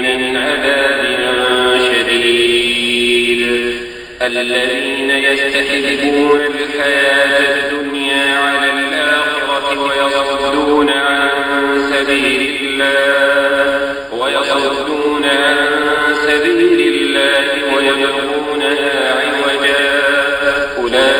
من عذاب شديد. الذين يستحبون الحياة الدنيا على الآخرة ويصدون عن سبيل الله ويصدون عن سبيل الله ويبغونها عوجا. أولئك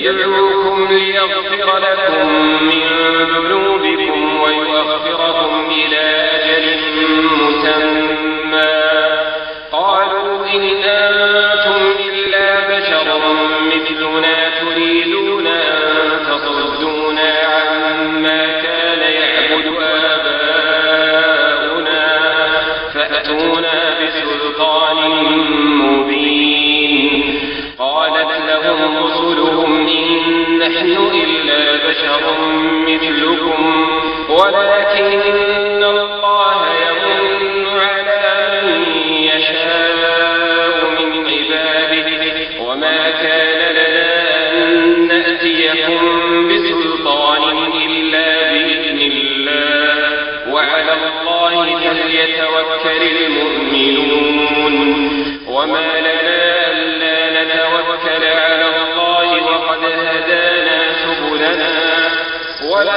يدعوكم ليغفر لكم من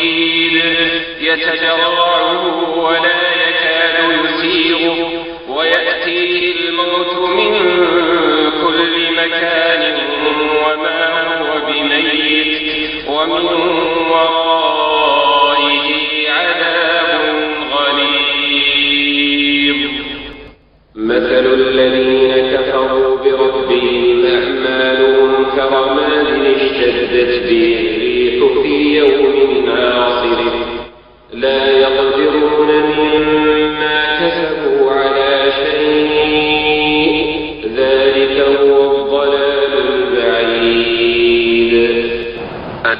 صديد يتجرعه ولا يكاد يسيغه. ويأتيه الموت من كل مكان وما هو بميت. ومن ورائه عذاب غليظ. مثل الذين كفروا بربهم أعمالهم كرماد اشتدت به.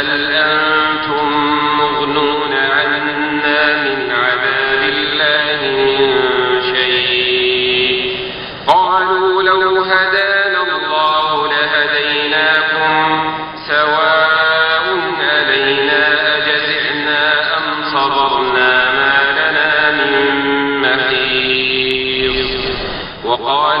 فهل أنتم مغنون عنا من عذاب الله من شيء؟ قالوا لو هدانا الله لهديناكم سواء علينا أجزعنا أم صبرنا ما لنا من محيص. وقال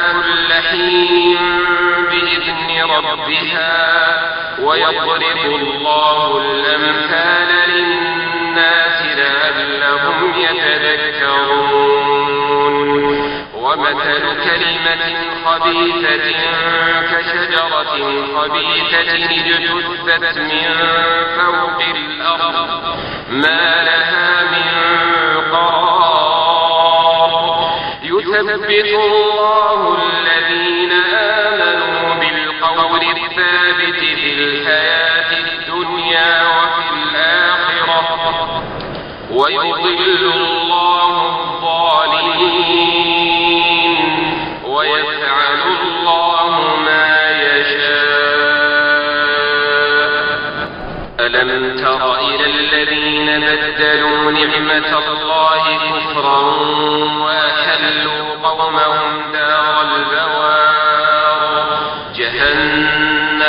حين بإذن ربها ويضرب الله الأمثال للناس لعلهم يتذكرون. ومثل كلمة خبيثة كشجرة خبيثة اجتثت من فوق الأرض ما لها من قرار. يثبت الله آمنوا بالقول الثابت في الحياة الدنيا وفي الآخرة ويضل الله الظالمين ويفعل الله ما يشاء. ألم تر إلى الذين بدلوا نعمة الله كفرا وأحلوا قومهم دار البوار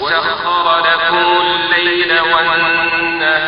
وسخر لكم الليل والنهار.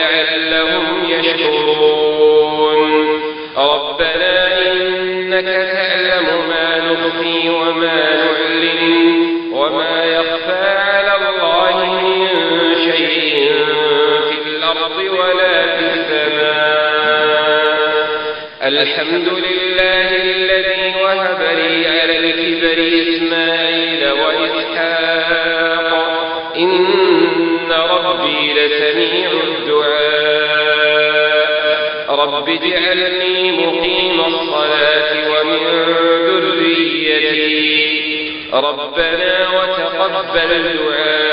الحمد لله الذي وهب لي على الكبر إسماعيل وإسحاق. إن ربي لسميع الدعاء. رب اجعلني مقيم الصلاة ومن ذريتي. ربنا وتقبل دعاء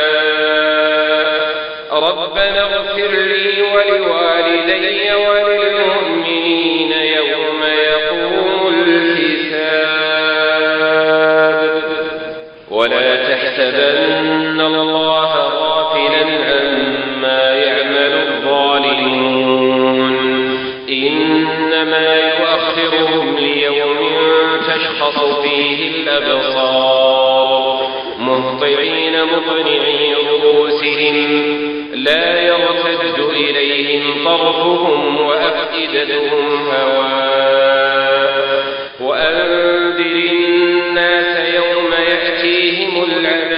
ربنا اغفر لي ولوالدي وللمؤمنين يوم تحسبن الله غافلا عما يعمل الظالمون. إنما يؤخرهم ليوم تشخص فيه الأبصار. مهطعين مقنعي رؤوسهم لا يرتد إليهم طرفهم وأفئدتهم هواء. وأنذر الناس يوم يأتيهم العذاب